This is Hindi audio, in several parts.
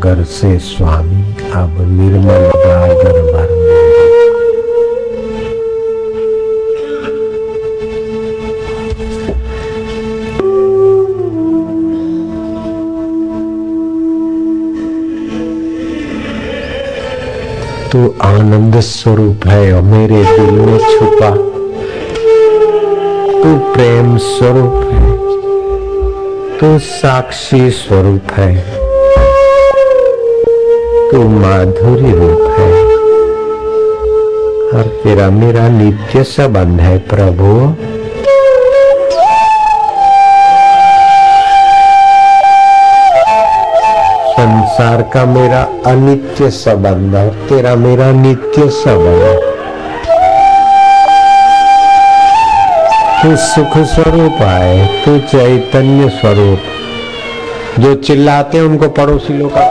सागर से स्वामी, अब निर्मल गागर भर तू आनंद स्वरूप है और मेरे दिल में छुपा। तू प्रेम स्वरूप है, तू साक्षी स्वरूप है। तू माधुरी रूप है। और तेरा मेरा नित्य संबंध है, प्रभु। संसार का मेरा अनित्य संबंध और तेरा मेरा नित्य संबंध। तू सुख स्वरूप आए, तू चैतन्य स्वरूप। जो चिल्लाते हैं उनको पड़ोसी लोग अक्कल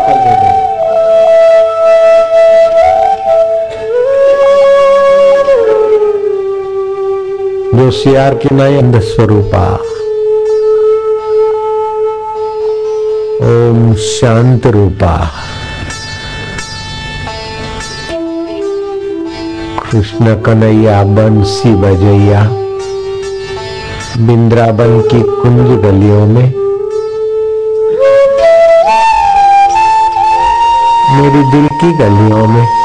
जो सियार की अंध स्वरूपा। ओम शांत रूपा। कृष्ण कन्हैया बंसी बजैया बिंद्राबन की कुंज गलियों में। मेरी दिल की गलियों में।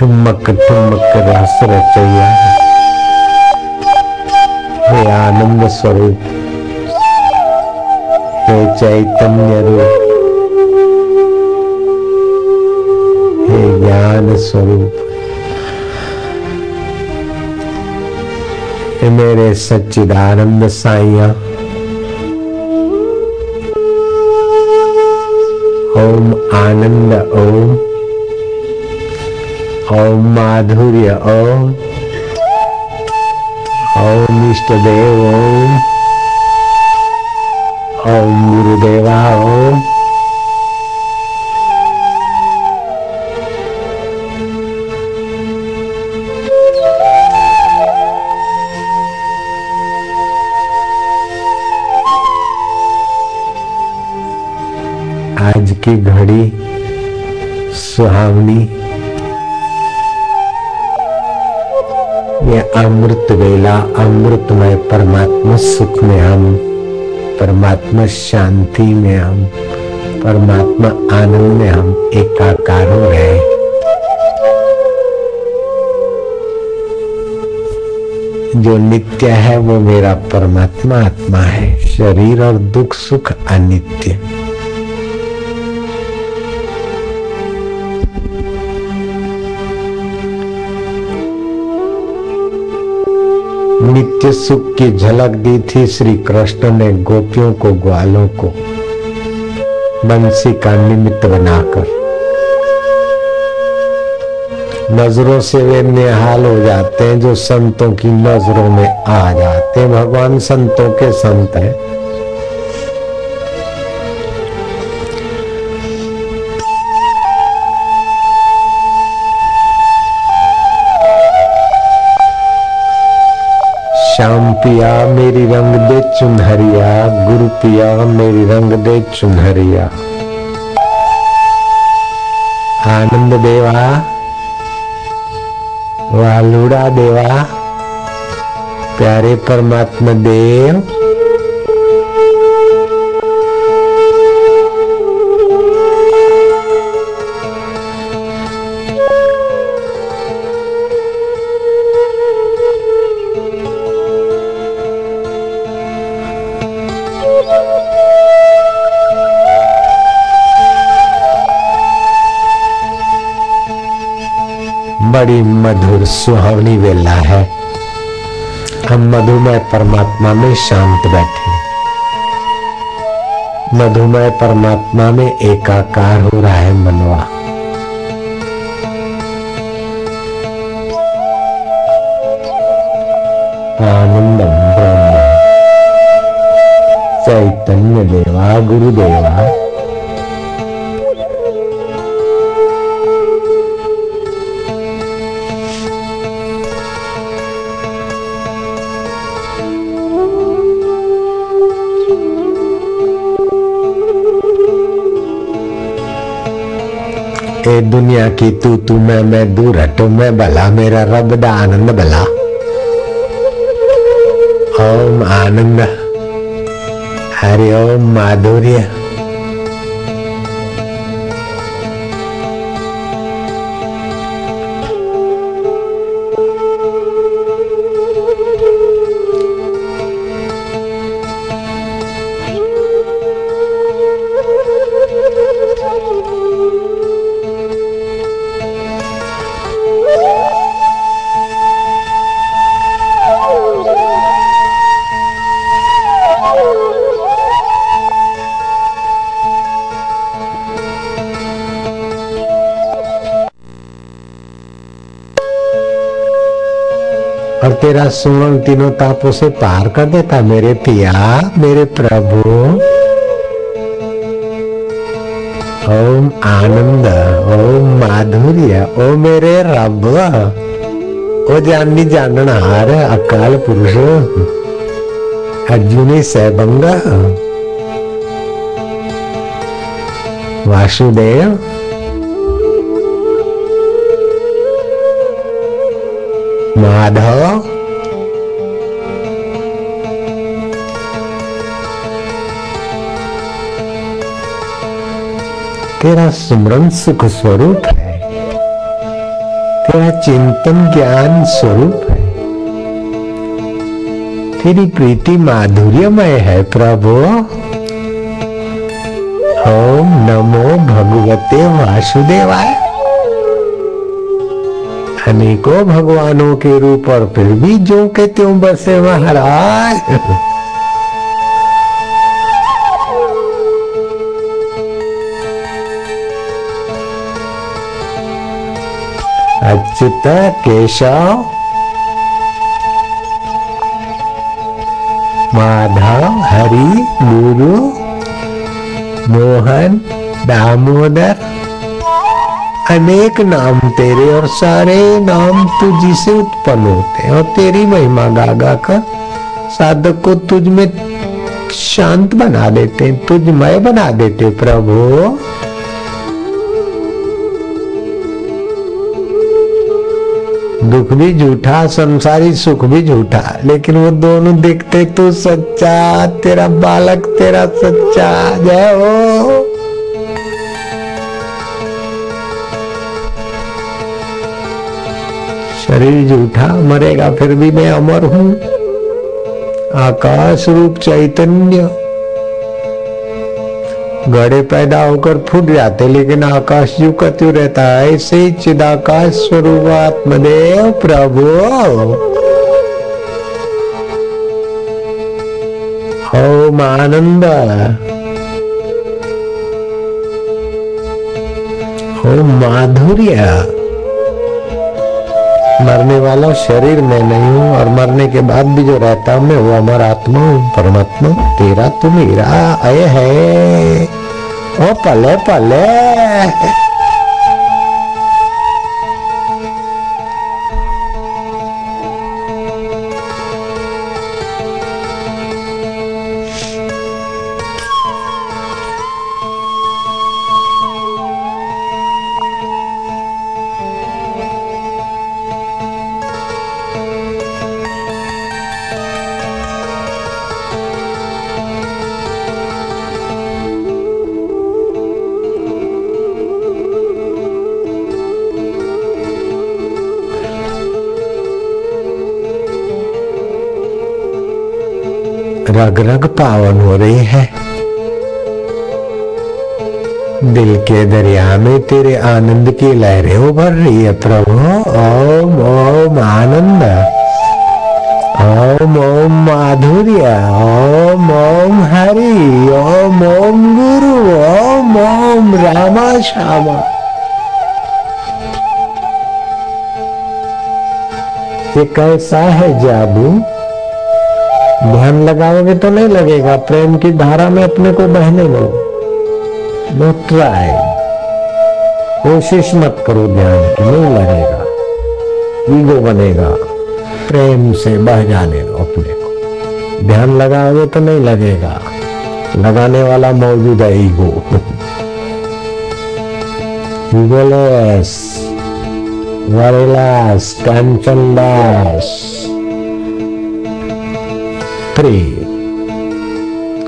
ठुमक ठुमक रस रचैया हे आनंद स्वरूप, हे चैतन्य रूप, हे ज्ञान स्वरूप मेरे सच्चिदानंद साइया ओम आनंद, ओम ओम माधुर्य ओम ओम इष्ट देव ओम ओम गुरुदेवा ओम आज की घड़ी सुहावनी ये अमृत वेला, अमृतमय परमात्मा सुख में हम, परमात्मा शांति में हम, परमात्मा आनंद में हम एकाकार हो रहे जो नित्य है, वो मेरा परमात्मा आत्मा है। शरीर और दुख, सुख, अनित्य। नित्य सुख की झलक दी थी श्री कृष्ण ने गोपियों को, ग्वालों को, बंसी का निमित्त बनाकर। नज़रों से वे निहाल हो जाते हैं जो संतों की नज़रों में आ जाते हैं। भगवान संतों के संत हैं। पिया मेरी रंग दे चुनहरिया, गुरु पिया मेरी रंग दे चुनहरिया। आनंद देवा, वालुड़ा देवा, प्यारे परमात्मा देव। बड़ी मधुर सुहावनी वेला है। हम मधुमय परमात्मा में शांत बैठे मधुमय परमात्मा में एकाकार हो रहा है मनवा। आनंदम ब्रह्म। चैतन्य देवा, गुरुदेवा। दुनिया की तू तू, मैं मैं दूर हटो मैं भला, मेरा रब दा आनंद भला। ओम आनंद, हरि ओम माधुर्य। तेरा सुमन तीनों तापों से पार कर देता मेरे पिया, मेरे प्रभु। ओम आनंद, ओम माधुर्य, ओ मेरे रब। ओ जानी जानन हार अकाल पुरुष, अर्जुनी सैभंग। वासुदेव माधव। तेरा सुमरन सुख स्वरूप है। तेरा चिंतन ज्ञान स्वरूप है। तेरी प्रीति माधुर्यमय है, प्रभु। ओम नमो भगवते वासुदेवाय। अनेकों भगवानों के रूप और फिर भी जो के त्यों बसे महाराज। अच्युत केशव, माधव, हरि गुरु मोहन, दामोदर अनेक नाम तेरे और सारे नाम तुझी से उत्पन्न होते हैं। और तेरी महिमा गा गा कर साधक को तुझ में शांत बना देते हैं, तुझमय बना देते प्रभु। दुख भी झूठा, संसारी सुख भी झूठा, लेकिन वो दोनों देखते तू सच्चा, तेरा बालक, तेरा सच्चा, जय हो। शरीर झूठा मरेगा, फिर भी मैं अमर हूँ। आकाश रूप चैतन्य। घड़े पैदा होकर फूट जाते, लेकिन आकाश यू का त्यू रहता है, ऐसे ही चिदाकाश स्वरूप आत्मदेव प्रभु। ओम आनंद ओम माधुर्य। मरने वाला शरीर में नहीं हूँ और मरने के बाद भी जो रहता हूँ मैं, वो अमर आत्मा हूँ, परमात्मा तेरा तू मेरा अय है। ओ पले पले। रग रग पावन हो रही है। दिल के दरिया में तेरे आनंद की लहरें उभर रही है, प्रभु। ओम ओम, आनंद। ओम ओम, माधुर्य। ओम ओम, हरि। ओम ओम, गुरु। ओम ओम, रामा, श्यामा। ये कैसा है जादू ध्यान लगाओगे तो नहीं लगेगा। प्रेम की धारा में अपने को बहने दो। नो ट्राई कोशिश मत करो ध्यान की, नहीं लगेगा। ईगो बनेगा। प्रेम से बह जाने दो अपने को। ध्यान लगाओगे तो नहीं लगेगा। लगाने वाला मौजूद है ईगो। ईगोलेस वरेलास, कंचनदास। फ्री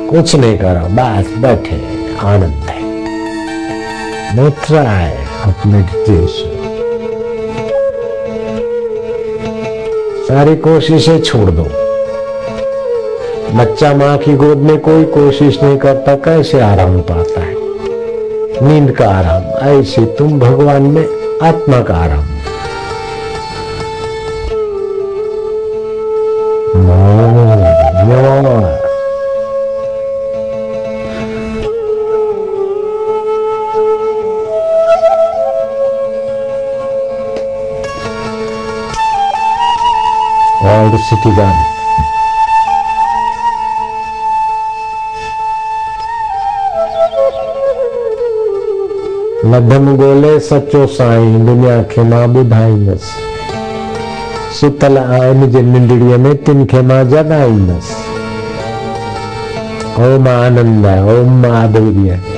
कुछ नहीं करो, बस बैठे, आनंद है। नो ट्राई ऑफ़ मेडिटेशन सारी कोशिशें छोड़ दो। बच्चा माँ की गोद में कोई कोशिश नहीं करता, कैसे आराम पाता है? नींद का आराम, ऐसे तुम भगवान में आत्मा का आराम। Done. मध्यम गोले सचो साईं, दुनिया खे माँ ॿुधाईंदसि। सुतल आहिनि जे निंडड़ीअ में तिन खे माँ जॻाईंदसि। ओम आनंद ओम माधुर्य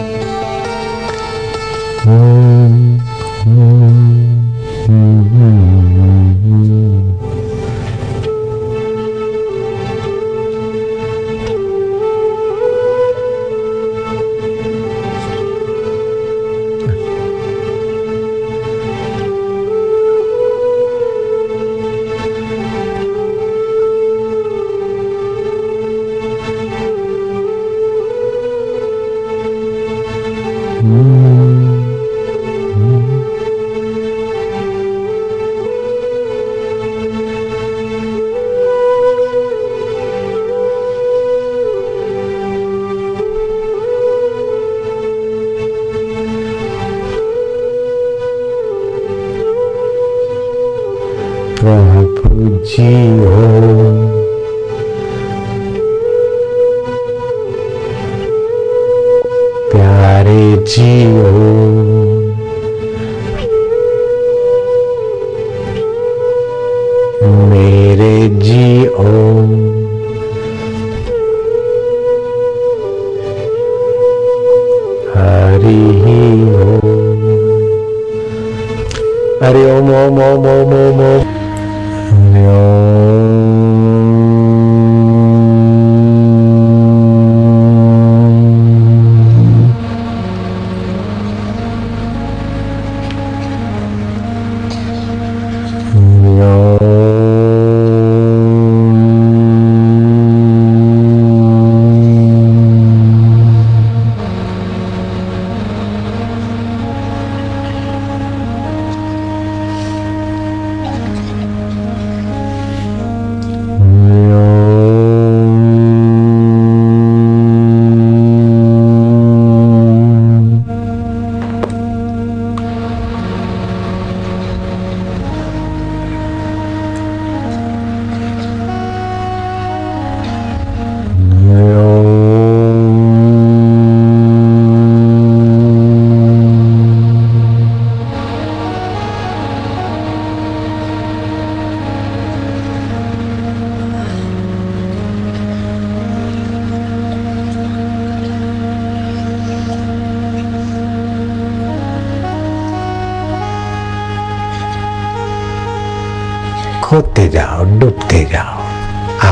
खोते जाओ, डूबते जाओ।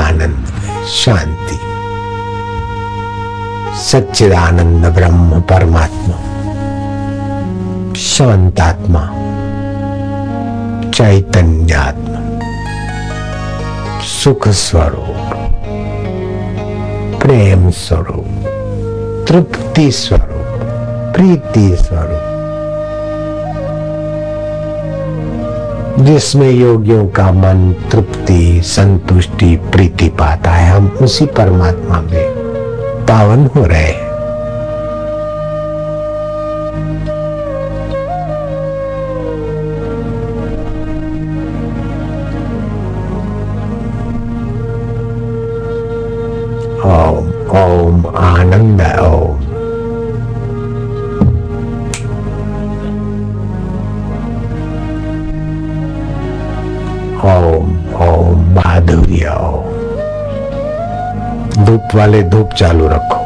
आनंद शांति। सच्चिदानंद ब्रह्म परमात्मा। शांतात्मा। चैतन्यात्मा। सुख स्वरूप। प्रेम स्वरूप। तृप्ति स्वरूप। प्रीति स्वरूप। जिसमें योगियों का मन तृप्ति, संतुष्टि, प्रीति पाता है, हम उसी परमात्मा में पावन हो रहे हैं। वाले धूप चालू रखो।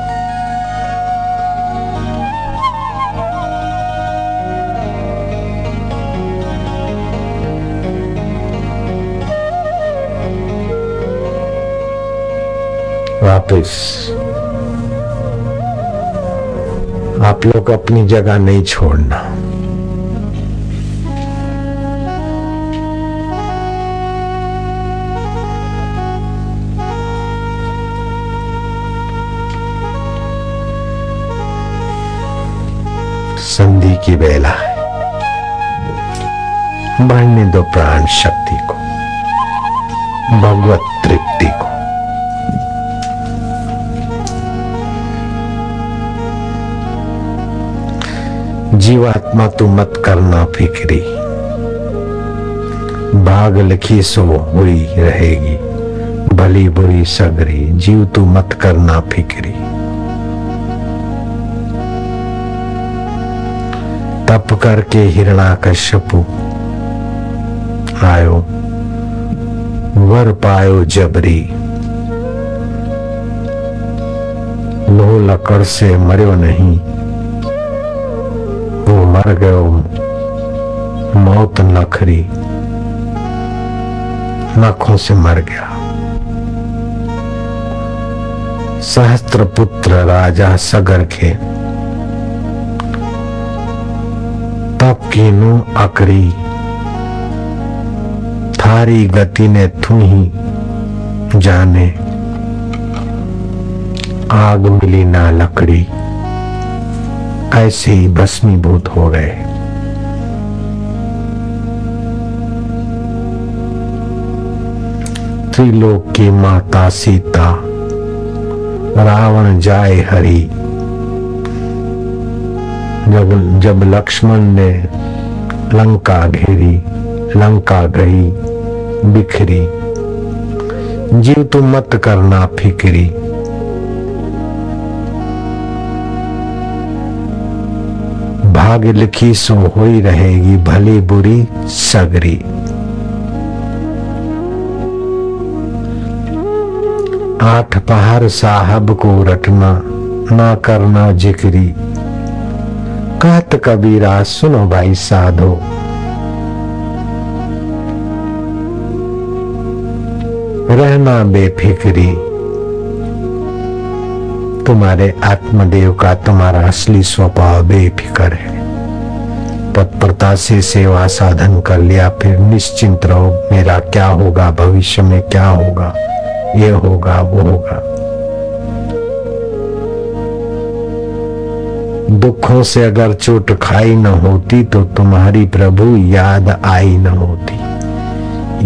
वापस। आप लोग अपनी जगह नहीं छोड़ना। की बेला है। बढ़ने दो प्राण शक्ति को, भगवत तृप्ति को। जीवात्मा तू मत करना फिक्री। भाग लिखी सो हुई रहेगी, भली बुरी सगरी, जीव तू मत करना फिक्री। करके हिरणा कश्यपु आयो, वर पायो जबरी। लो लकड़ से मरियो नहीं। वो मर गयो, मौत नखरी। नखों से मर गया। सहस्त्र पुत्र राजा सगर के कीनु अकड़ी थारी गति ने तू ही जाने। आग मिली ना लकड़ी। ऐसे ही भस्मीभूत हो गए। त्रिलोक की माता सीता, रावण जाए हरी। जब जब लक्ष्मण ने लंका घेरी, लंका गई बिखरी। जीव तू मत करना फिक्री। भाग्य लिखी सो होई रहेगी भली बुरी सगरी। आठ पहाड़ साहब को रटना, ना करना जिक्री। कबीरा, सुनो भाई साधो। रहना बेफिक्री। तुम्हारे आत्मदेव का तुम्हारा असली स्वभाव बेफिक्र है। तत्परता से सेवा साधन कर लिया, फिर निश्चिंत रहो, मेरा क्या होगा, भविष्य में क्या होगा? ये होगा, वो होगा। दुखों से अगर चोट खाई न होती तो तुम्हारी प्रभु याद आई न होती।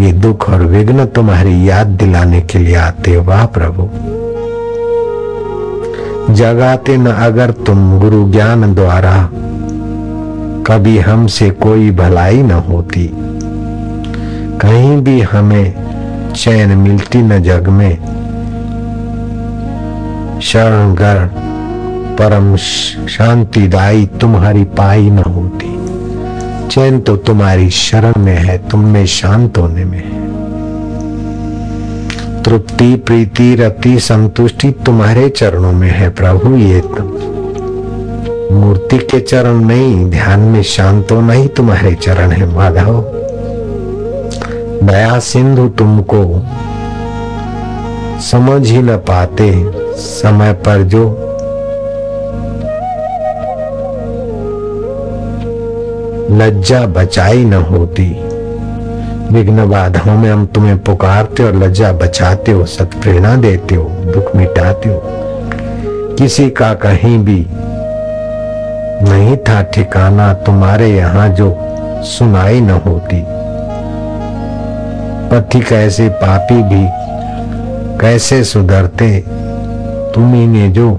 ये दुख और विघ्न तुम्हारी याद दिलाने के लिए आते वाह प्रभु। जगाते न अगर तुम गुरु ज्ञान द्वारा, कभी हमसे कोई भलाई न होती। कहीं भी हमें चैन मिलती न जग में शरणगर परम शांतिदायी तुम्हारी पाई न होती। चैन तो तुम्हारी शरण में है, तुम में शांत होने में है। तृप्ति, प्रीति, रति, संतुष्टि तुम्हारे चरणों में है, प्रभु, ये तुम। मूर्ति के चरण नहीं, ध्यान में शांत होना ही तुम्हारे चरण है, माधव। दया सिंधु तुमको समझ ही न पाते, समय पर जो लज्जा बचाई न होती। विघ्न बाधाओं में हम तुम्हें पुकारते और लज्जा बचाते हो सत प्रेरणा देते हो, दुख मिटाते हो। किसी का कहीं भी नहीं था ठिकाना तुम्हारे यहाँ जो सुनाई न होती। पथिक ऐसे पापी भी कैसे सुधरते तुम्ही ने जो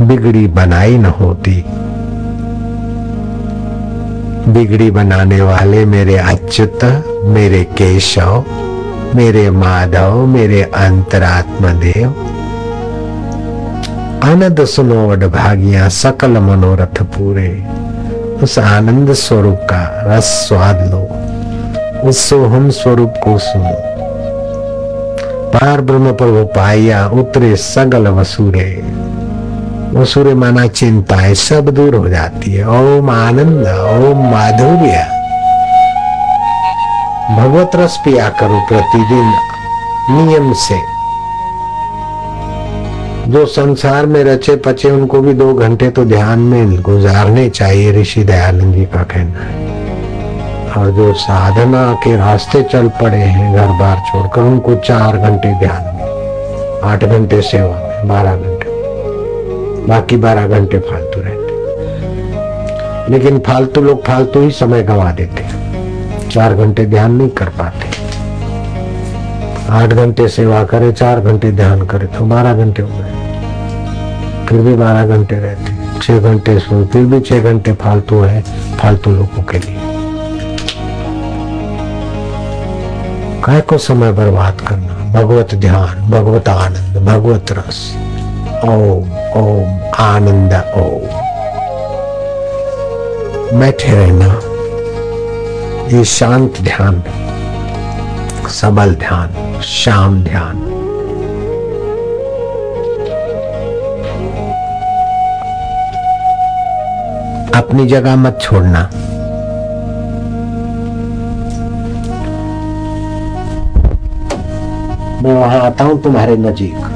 बिगड़ी बनाई न होती। बिगड़ी बनाने वाले मेरे अच्युत, मेरे केशव, मेरे माधव, मेरे अंतरात्मा देव। आनंद सुनो भागिया, सकल मनोरथ पूरे। उस आनंद स्वरूप का रस स्वाद लो। उस सोहम स्वरूप को सुनो। पार ब्रह्म प्रभु पाइया, उतरे सगल वसूरे। वसूरे माना चिंताएँ सब दूर हो जाती है। ओम आनंद, ओम माधुर्य। भगवत रस पिया करो प्रतिदिन नियम से। जो संसार में रचे पचे, उनको भी दो घंटे तो ध्यान में गुजारने चाहिए, ऋषि दयानंद जी का कहना है। और जो साधना के रास्ते चल पड़े हैं, घर बार छोड़कर, उनको चार घंटे ध्यान में, आठ घंटे सेवा में, बारह घंटे। बाकी बारह घंटे फालतू रहते। लेकिन फालतू लोग फालतू ही समय गवा देते चार घंटे ध्यान नहीं कर पाते। आठ घंटे सेवा करे, चार घंटे ध्यान करे तो बारह घंटे हो गए। फिर भी बारह घंटे रहते। छह घंटे सो, फिर भी छह घंटे फालतू है, फालतू लोगों के लिए। काय को समय बर्बाद करना? भगवत ध्यान, भगवत आनंद, भगवत रस। ओम ओम आनंद ओ। बैठे रहना, ये शांत ध्यान, सबल ध्यान, शाम ध्यान। अपनी जगह मत छोड़ना। मैं वहाँ आता हूँ तुम्हारे नजीक।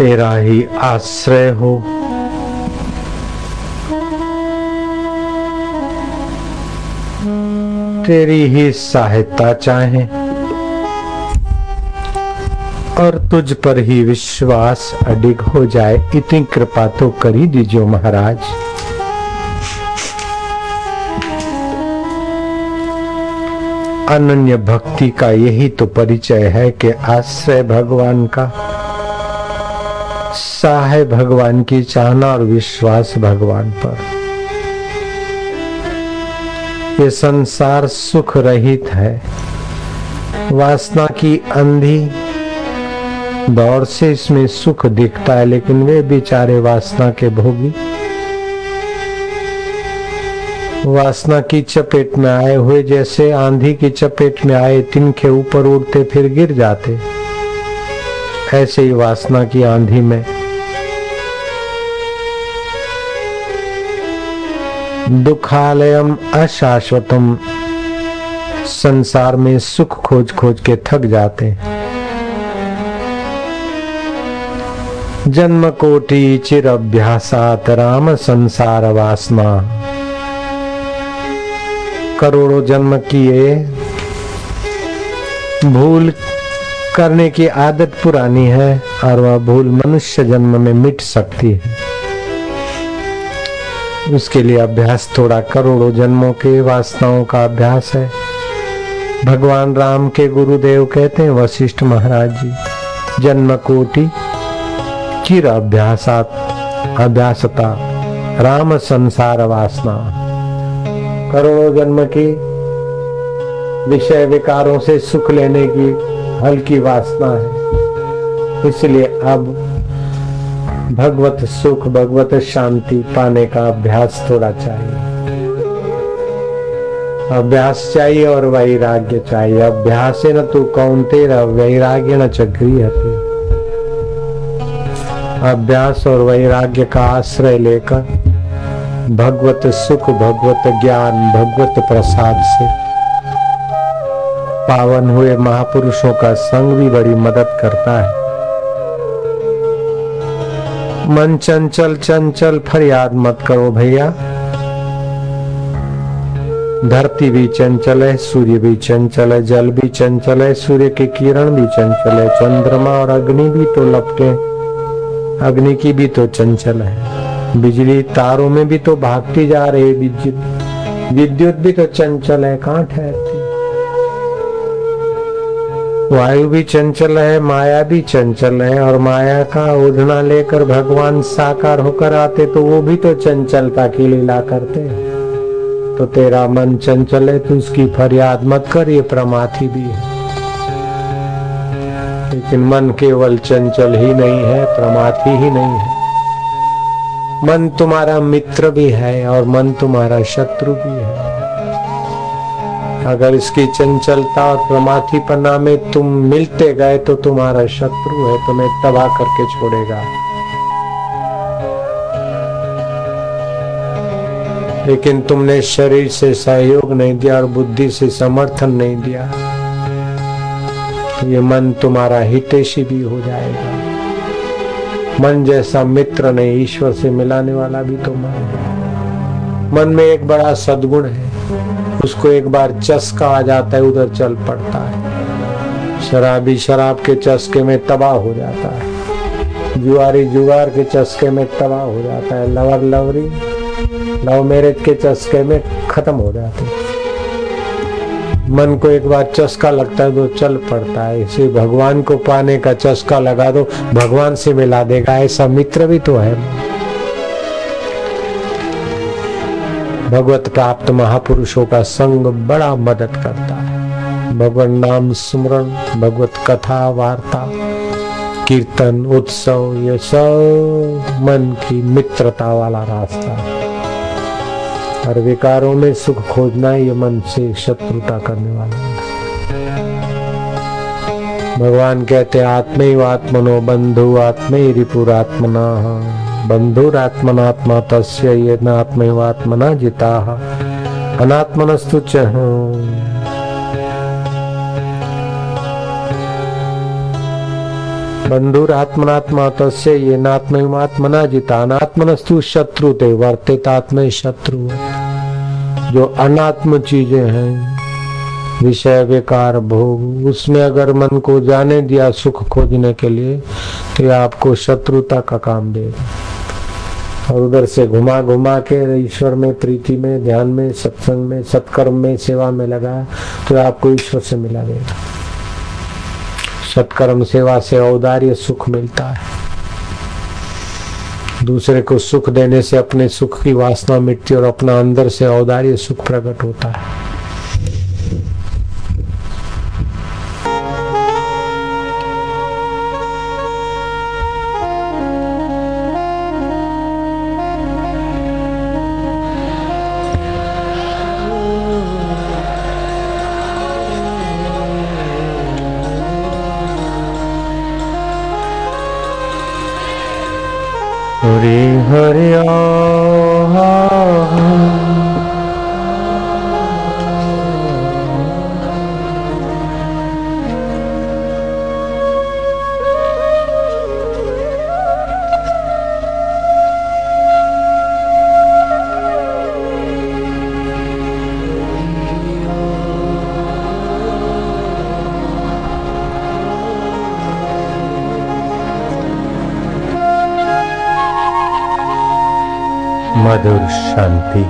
तेरा ही आश्रय हो। तेरी ही सहायता चाहे और तुझ पर ही विश्वास अडिग हो जाए। इतनी कृपा तो करी दीजिए महाराज। अनन्य भक्ति का यही तो परिचय है कि आश्रय भगवान का। सहाय भगवान की चाहना और विश्वास भगवान पर। ये संसार सुख रहित है। वासना की अंधी दौर से इसमें सुख दिखता है, लेकिन वे बेचारे वासना के भोगी। वासना की चपेट में आए हुए, जैसे आंधी की चपेट में आए तिनके ऊपर उड़ते, फिर गिर जाते। ऐसे ही वासना की आंधी में दुखालयम अशाश्वतम। संसार में सुख खोज खोज के थक जाते। जन्म कोटि चिर अभ्यासात राम संसार वासना। करोड़ों जन्म किए। भूल करने की आदत पुरानी है और वह भूल मनुष्य जन्म में मिट सकती है। उसके लिए अभ्यास थोड़ा करोड़ों जन्मों के वासनाओं का अभ्यास है। भगवान राम के गुरुदेव कहते हैं, वशिष्ठ महाराज जी जन्म कोटि चिर अभ्यासात, अभ्यासता, राम संसार वासना। करोड़ों जन्म की विषय विकारों से सुख लेने की हल्की वासना है। इसलिए अब भगवत सुख, भगवत शांति पाने का अभ्यास थोड़ा चाहिए। अभ्यास चाहिए और वैराग्य चाहिए। अभ्यास न तू कौन तेरा, वैराग्य न चक्री अभ्यास और वैराग्य का आश्रय लेकर भगवत सुख, भगवत ज्ञान, भगवत प्रसाद से पावन हुए महापुरुषों का संग भी बड़ी मदद करता है। मन चंचल चंचल, फरियाद मत करो भैया। धरती भी चंचल है, सूर्य भी चंचल है, जल भी चंचल है, सूर्य के किरण भी चंचल है, चंद्रमा और अग्नि भी तो लपटे अग्नि की भी तो चंचल है। बिजली तारों में भी तो भागती जा रही विद्युत। विद्युत भी तो चंचल है कहाँ ठहरती वायु भी चंचल है, माया भी चंचल है, और माया का उड़ना लेकर भगवान साकार होकर आते तो वो भी तो चंचलता की लीला करते तो तेरा मन चंचल है तो उसकी फरियाद मत कर, ये प्रमाथी भी है। लेकिन मन केवल चंचल ही नहीं है, प्रमाथी ही नहीं है। मन तुम्हारा मित्र भी है, और मन तुम्हारा शत्रु भी है। अगर इसकी चंचलता और प्रमाथीपना में तुम मिलते गए तो तुम्हारा शत्रु है, तुम्हें तबाह करके छोड़ेगा। लेकिन तुमने शरीर से सहयोग नहीं दिया और बुद्धि से समर्थन नहीं दिया। ये मन तुम्हारा हितेशी भी हो जाएगा। मन जैसा मित्र नहीं, ईश्वर से मिलाने वाला भी तो मन मन में एक बड़ा सदगुण है। उसको एक बार चस्का आ जाता है, उधर चल पड़ता है। शराबी शराब के चस्के में तबाह हो जाता है। जुआरी जुआर के चस्के में तबाह हो जाता है। लवर लवरी लव मैरिज के चस्के में खत्म हो जाते हैं। मन को एक बार चस्का लगता है तो चल पड़ता है। इसे भगवान को पाने का चस्का लगा दो, भगवान से मिला देगा। ऐसा मित्र भी तो है। भगवत प्राप्त महापुरुषों का संग बड़ा मदद करता है। भगवान नाम स्मरण, भगवत कथा, वार्ता, कीर्तन, उत्सव, ये सब मन की मित्रता वाला रास्ता है। और विकारों में सुख खोजना ये मन से शत्रुता करने वाला है। भगवान कहते आत्म आत्मनो बंधु आत्म रिपुरात्मना बंधुरात्मनात्मा तस्य जिता अनात्मनस्तु च बंधुरात्मनात्मा तस्य ये नात्मना जिता अनात्मनस्तु शत्रु ते वर्तितात्म शत्रु जो अनात्म चीज़ें हैं, विषय विकार भोग। उसमें अगर मन को जाने दिया, सुख खोजने के लिए तो आपको शत्रुता का काम देगा और उधर से घुमा घुमा के ईश्वर में, प्रीति में, ध्यान में, सत्संग में, सत्कर्म में, सेवा में लगा तो आपको ईश्वर से मिला देगा। सत्कर्म, सेवा से औदार्य, सुख मिलता है। दूसरे को सुख देने से अपने सुख की वासना मिटती और अपना अंदर से औदार्य, सुख प्रकट होता है। हरे मधुर शांति।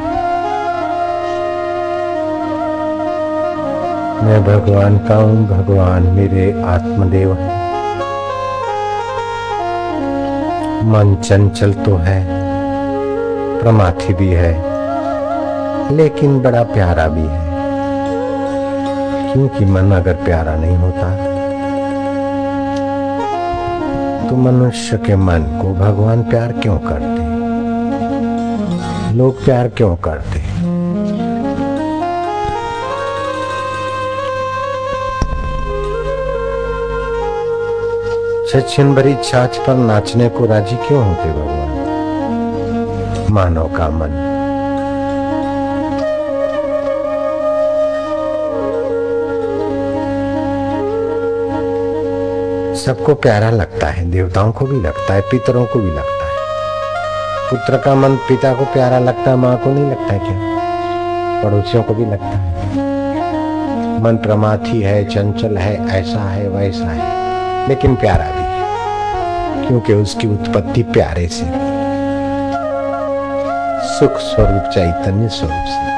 मैं भगवान का हूँ, भगवान मेरे आत्मदेव है। मन चंचल तो है प्रमाथी भी है, लेकिन बड़ा प्यारा भी है। क्योंकि मन अगर प्यारा नहीं होता तो मनुष्य के मन को भगवान प्यार क्यों करते? लोग प्यार क्यों करते? छछन भरी छाछ पर नाचने को राज़ी क्यों होते भगवान? मानव का मन। सबको प्यारा लगता है, देवताओं को भी लगता है, पितरों को भी लगता है। पुत्र का मन पिता को प्यारा लगता है माँ को नहीं लगता है क्या? पड़ोसियों को भी लगता है। मन प्रमाथी है, चंचल है, ऐसा है, वैसा है, लेकिन प्यारा भी है, क्योंकि उसकी उत्पत्ति प्यारे से सुख स्वरूप चैतन्य स्वरूप से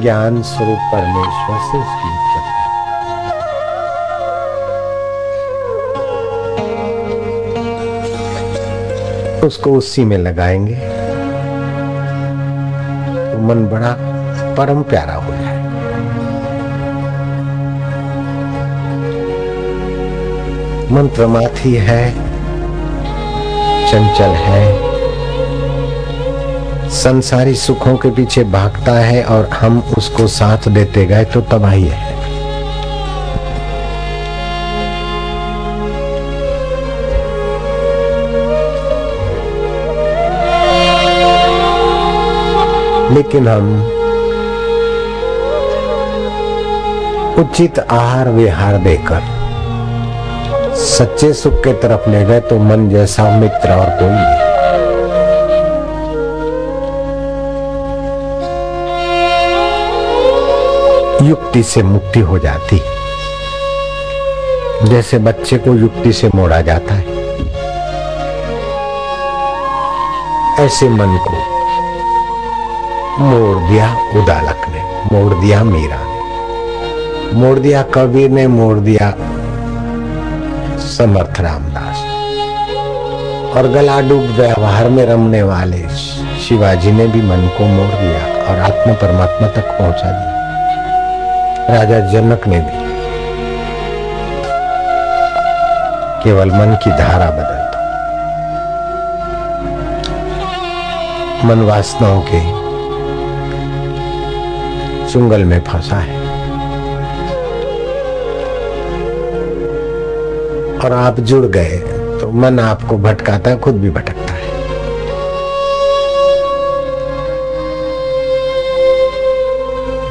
ज्ञान स्वरूप परमेश्वर से उसकी उसको उसी में लगाएँगे। तो मन बड़ा परम प्यारा हो जाए। मन प्रमाथी है, चंचल है, संसारी सुखों के पीछे भागता है और हम उसको साथ देते गए तो तबाही है। लेकिन हम उचित आहार विहार देकर सच्चे सुख के तरफ़ ले गए तो मन जैसा मित्र और कोई नहीं। युक्ति से मुक्ति हो जाती। जैसे बच्चे को युक्ति से मोड़ा जाता है। ऐसे मन को मोड़ दिया उदालक ने, मोड़ दिया मीरा ने। मोड़ दिया कबीर ने, मोड़ दिया समर्थ रामदास। और गला डूब व्यवहार में रमने वाले शिवाजी ने भी मन को मोड़ दिया और आत्म परमात्मा तक पहुँचा दिया। राजा जनक ने भी केवल मन की धारा बदल दो। मन वासनाओं के चुंगल में फंसा है। और आप जुड़ गए तो मन आपको भटकाता है खुद भी भटकता है।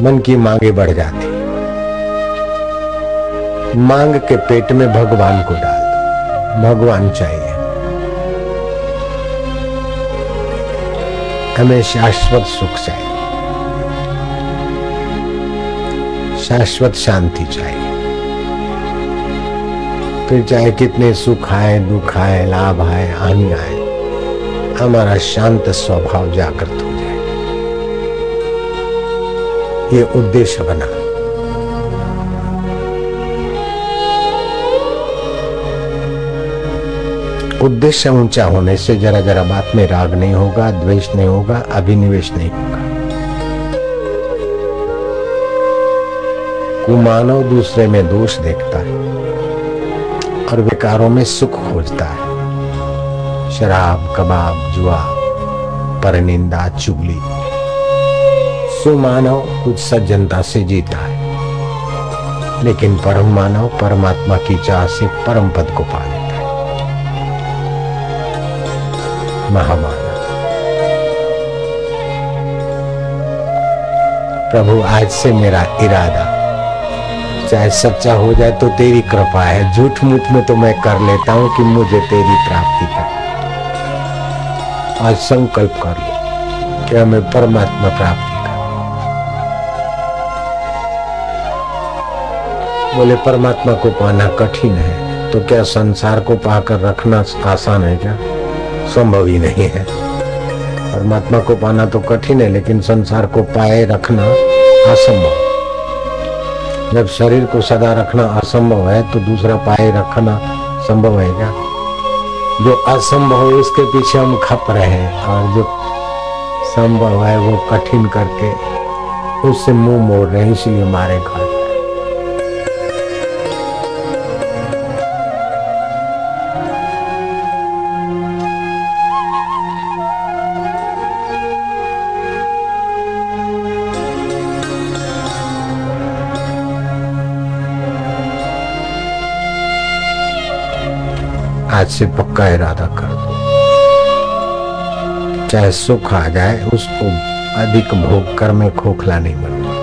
मन की मांगे बढ़ जाती। मांग के पेट में भगवान को डाल दो। भगवान चाहिए। हमें शाश्वत सुख चाहिए। शाश्वत शांति चाहिए। फिर चाहे कितने सुख आए, दुख आए, लाभ आए, हानि आए, हमारा शांत स्वभाव जागृत हो जाए। ये उद्देश्य बना। उद्देश्य ऊँचा होने से जरा जरा बात में राग नहीं होगा, द्वेष नहीं होगा, अभिनिवेश नहीं होगा। कुमानव दूसरे में दोष देखता है और विकारों में सुख खोजता है? शराब, कबाब, जुआ पर निंदा चुगली सुमानव कुछ सज्जनता से जीता है। लेकिन परम मानव परमात्मा की चाह से परम पद को पा लेता है। महामानव। प्रभु, आज से मेरा इरादा चाहे सच्चा हो जाए तो तेरी कृपा है। झूठ मूठ में तो मैं कर लेता हूँ कि मुझे तेरी प्राप्ति कर आज संकल्प कर लो कि हमें परमात्मा प्राप्ति कर बोले, परमात्मा को पाना कठिन है तो क्या संसार को पाकर रखना आसान है क्या? संभव ही नहीं है। परमात्मा को पाना तो कठिन है, लेकिन संसार को पाए रखना असंभव जब शरीर को सदा रखना असंभव है तो दूसरा पाए रखना संभव है क्या? जो असंभव है, उसके पीछे हम खप रहे हैं, और जो संभव है, वो कठिन करके उससे मुँह मोड़ रहे हैं, इसलिए मारे घर। आज से पक्का इरादा कर दो। चाहे सुख आ जाए, उसको अधिक भोग कर मैं खोखला नहीं बनूँगा।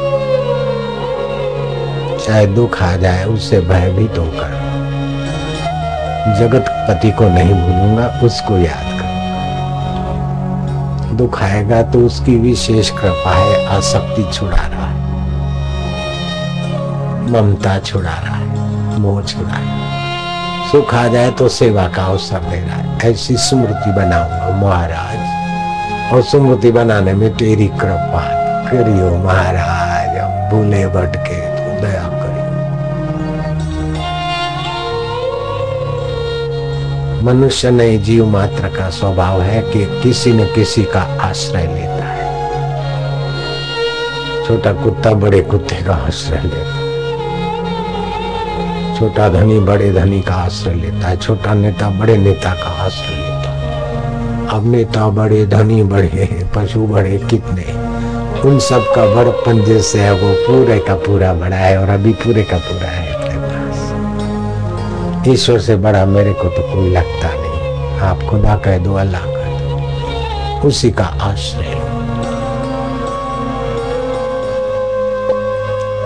चाहे दुख आ जाए, उससे भयभीत होकर जगत पति को नहीं भूलूँगा, उसको याद कर। दुख आएगा तो उसकी विशेष कृपा है, आसक्ति छुड़ा रहा है। ममता छुड़ा रहा है, मोह छुड़ा रहा है। सुख आ जाए तो सेवा का अवसर दे रहा है। ऐसी स्मृति बनाऊँगा, महाराज? और स्मृति बनाने में तेरी कृपा करियो महाराज भूले भटके तो दया करियो। मनुष्य नहीं, जीव मात्र का स्वभाव है कि किसी न किसी का आश्रय लेता है। छोटा कुत्ता बड़े कुत्ते का आश्रय लेता है। छोटा धनी बड़े धनी का आश्रय लेता है, छोटा नेता बड़े नेता का आश्रय लेता है। अब नेता बड़े, धनी बड़े, पशु बड़े कितने? उन सब का बड़पन जैसे है, वो पूरे का पूरा बड़ा है और अभी पूरे का पूरा है अपने पास। ईश्वर से बड़ा मेरे को तो कोई लगता नहीं। आप खुदा कह दो, अल्लाह कह दो। उसी का आश्रय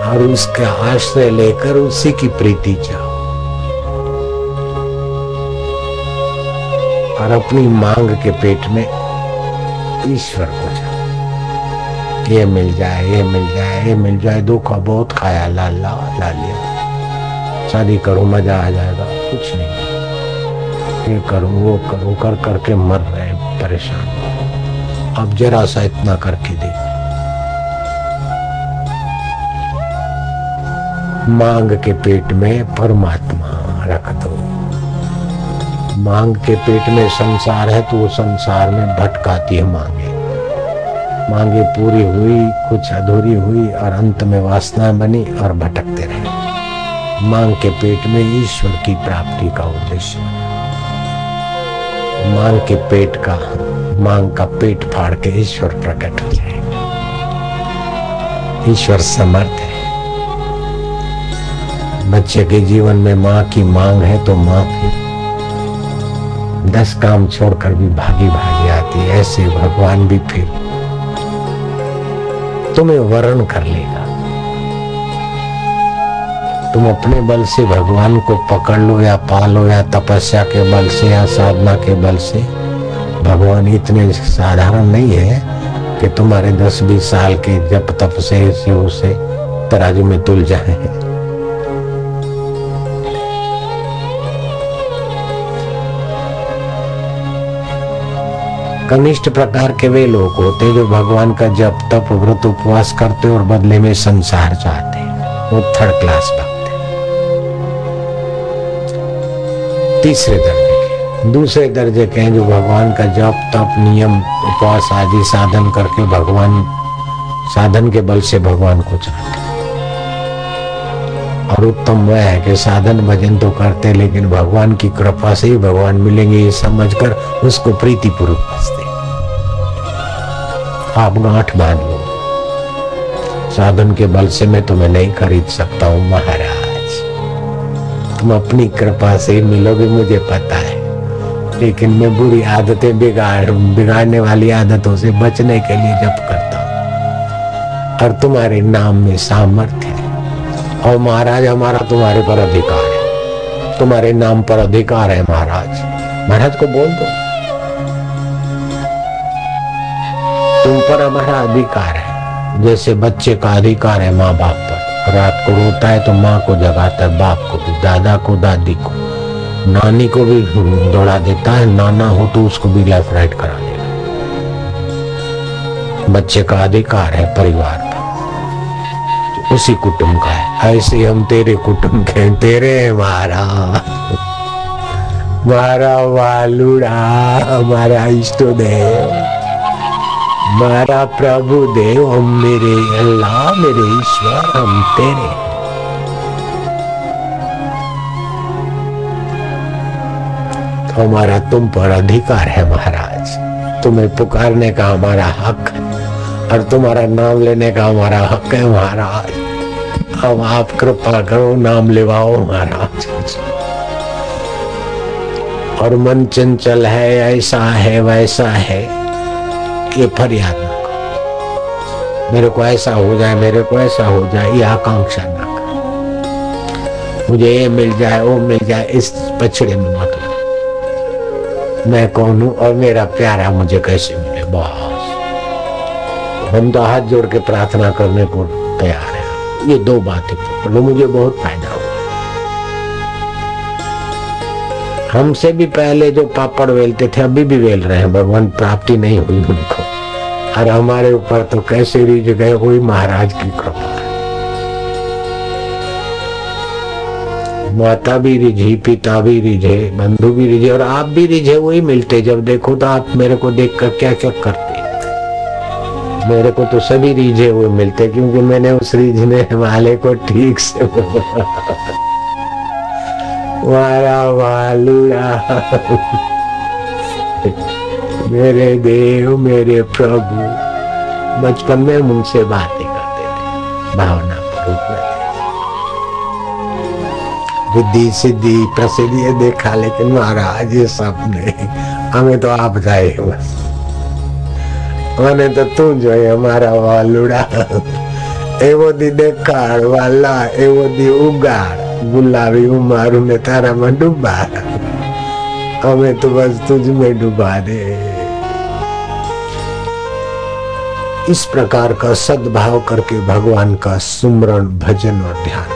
और उसका आश्रय लेकर उसी की प्रीति चाहो और अपनी मांग के पेट में ईश्वर को जाओ। ये मिल जाए, ये मिल जाए, ये मिल जाए, दुख बहुत खाया ला ला ला लिया। शादी करूँ, मज़ा आ जाएगा, कुछ नहीं। ये करूँ, वो करूँ, कर करके मर रहे परेशान। अब जरा सा इतना करके देखो। मांग के पेट में परमात्मा रख दो। मांग के पेट में संसार है तो वो संसार में भटकाती है मांगे। मांगे पूरी हुई, कुछ अधूरी हुई और अंत में वासना बनी और भटकते रहे। मांग के पेट में ईश्वर की प्राप्ति का उद्देश्य। मांग के पेट का, मांग का पेट फाड़ के ईश्वर प्रकट हो जाएगा ईश्वर समर्थ है। बच्चे के जीवन में माँ की मांग है तो माँ फिर दस काम छोड़कर भी भागी भागी आती है, ऐसे भगवान भी फिर तुम्हें वर्ण कर लेगा। तुम अपने बल से भगवान को पकड़ लो या पालो या तपस्या के बल से या साधना के बल से। भगवान इतने साधारण नहीं है कि तुम्हारे दस बीस साल के जप तप से, शिव से, तराजू में तुल जाए। कनिष्ठ प्रकार के वे लोग होते जो भगवान का जप, तप, व्रत, उपवास करते और बदले में संसार चाहते। वो थर्ड क्लास भक्त तीसरे दर्जे के। दूसरे दर्जे के हैं जो भगवान का जप, तप, नियम, उपवास आदि साधन करके भगवान, साधन के बल से भगवान को चाहते और उत्तम वह है कि साधन भजन तो करते, लेकिन भगवान की कृपा से ही भगवान मिलेंगे, ये समझकर उसको प्रीति पूर्वक आप गांठ बाँध लो। साधन के बल से मैं तुम्हें नहीं खरीद सकता हूँ, महाराज। तुम अपनी कृपा से मिलोगे, मुझे पता है। लेकिन मैं बुरी आदतें बिगाड़, बिगाड़ने वाली आदतों से बचने के लिए जप करता हूँ। और तुम्हारे नाम में सामर्थ्य है। और महाराज, हमारा तुम्हारे पर अधिकार है। तुम्हारे नाम पर अधिकार है, महाराज। महाराज को बोल दो। पर हमारा अधिकार है। जैसे बच्चे का अधिकार है माँ बाप पर। रात को रोता है तो माँ को जगाता है, बाप को भी, दादा को, दादी को। नानी को भी दौड़ा देता है, नाना हो तो उसको भी लेफ़्ट राइट करा देगा बच्चे का अधिकार है परिवार पर। उसी कुटुंब का है। ऐसे हम तेरे कुटुंब के तेरे मारा मारा वालुड़ा, हमारा इष्ट देव। मारा प्रभु देव, हम मेरे अल्लाह, मेरे ईश्वर, हम तेरे। तो हमारा तुम पर अधिकार है महाराज। तुम्हें पुकारने का हमारा हक है और तुम्हारा नाम लेने का हमारा हक है महाराज। अब आप कृपा करो, नाम लेवाओ महाराज। और मन चंचल है, ऐसा है, वैसा है। ये फरियाद न करो। मेरे को ऐसा हो जाए, मेरे को ऐसा हो जाए, ये आकांक्षा ना कर। मुझे ये मिल जाए, वो मिल जाए, इस पछड़े में मत मैं कौन हूँ और मेरा प्यारा मुझे कैसे मिले? बस। हम तो हाथ जोड़ के प्रार्थना करने को तैयार है। ये दो बातें मुझे बहुत फ़ायदा हुआ हमसे भी पहले जो पापड़ वेलते थे, अभी भी वेल रहे हैं। भगवान, प्राप्ति नहीं हुई उनको। और हमारे ऊपर तो कैसे रिझ गए हुई महाराज की कृपा माता भी रिझी, पिता भी रिझे, बंधु भी रिझे, और आप भी रिझे वही मिलते। जब देखो तो आप मेरे को देख कर क्या क्या करते मेरे को तो सभी रिझे हुए मिलते, क्योंकि मैंने उस रिझने वाले को ठीक से वारा वालुड़ा मेरे देव मेरे प्रभु बचपन में हम उनसे बातें करते थे भावना रिद्धि सिद्धि प्रसिद्धि ये देखा लेकिन महाराज ये सब नहीं हमें तो आप जाए बस મને તો તું જોઈએ અમારા વાલુડા એવો દી દેખાડ વાલા એવો દી ઉગાડ ગુલાબી ઉમારું ને તારામાં ડૂબા અમે તો બસ तुझ में डूबा दे इस प्रकार का सद्भाव करके भगवान का सुमरण भजन और ध्यान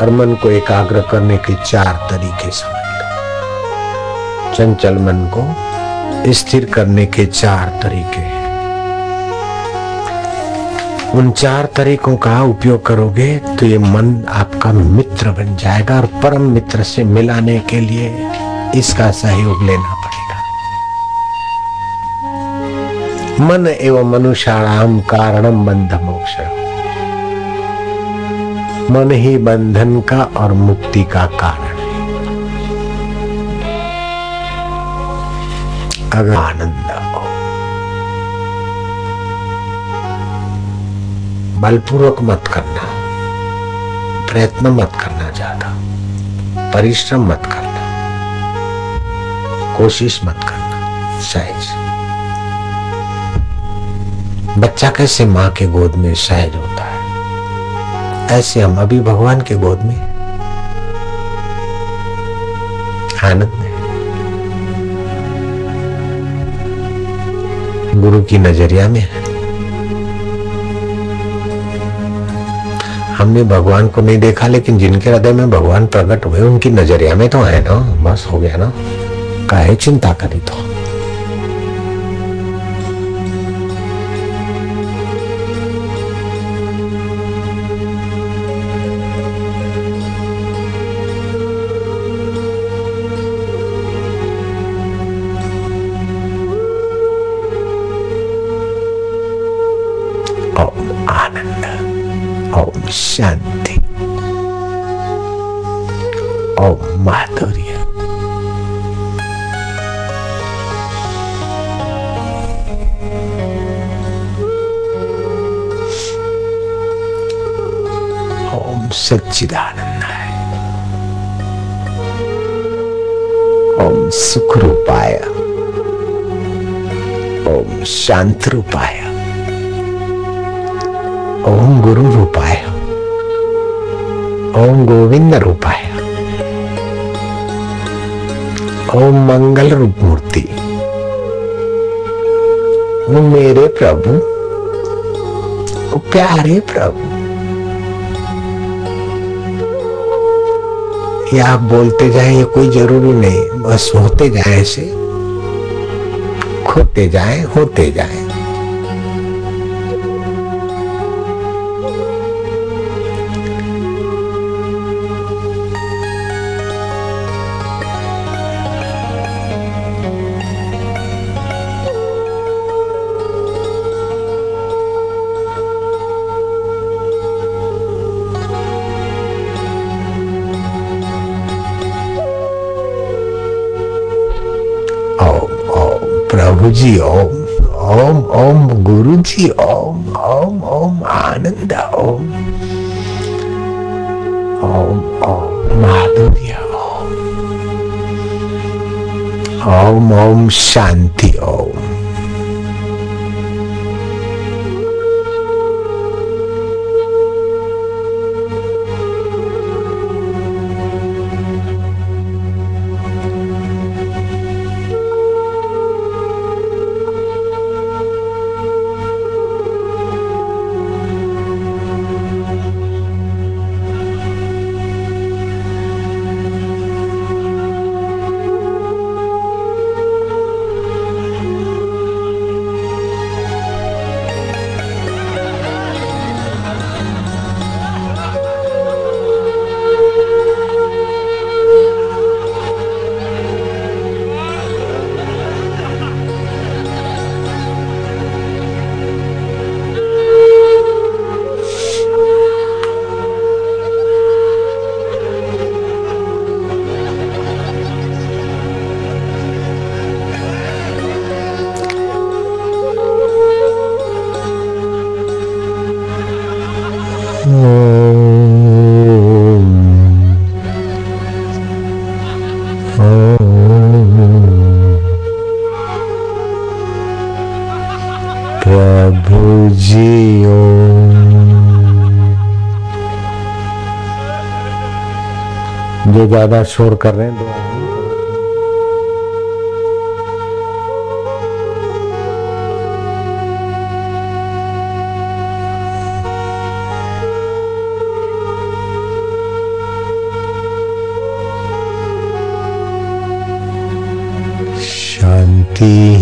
और मन को एकाग्र करने के चार तरीके समझ लो चंचल मन को स्थिर करने के चार तरीके उन चार तरीकों का उपयोग करोगे तो ये मन आपका मित्र बन जाएगा और परम मित्र से मिलाने के लिए इसका सहयोग लेना पड़ेगा। मन एवं मनुष्याणाम कारणम बंध मोक्ष मन ही बंधन का और मुक्ति का कारण है। अगर आनंद। बलपूर्वक मत करना, प्रयत्न मत करना ज़्यादा, परिश्रम मत करना, कोशिश मत करना, सहज। बच्चा कैसे माँ के गोद में सहज होता है? ऐसे हम अभी भगवान के गोद में आनंद में गुरु की नज़रिया में है। हमने भगवान को नहीं देखा, लेकिन जिनके हृदय में भगवान प्रकट हुए, उनकी नज़रिया में तो है ना। बस हो गया ना। काहे चिंता करी तो? सच्चिदानंद ओम सुख रूपाय ओम शांत रूपाय ओम गुरु रूपाय ओम गोविंद रूपाय ओम मंगल रूप मूर्ति मेरे प्रभु प्यारे प्रभु। ये आप बोलते जाए, ये कोई ज़रूरी नहीं। बस होते जाए ऐसे। खोते जाए, होते जाए। जी ओम ओम ओम गुरु ओम ओम ओम आनंद, ओम। ओम ओम माधुर्य, ओम। ओम ओम शांति, ओम। ज़्यादा शोर कर रहे हैं दो शांति।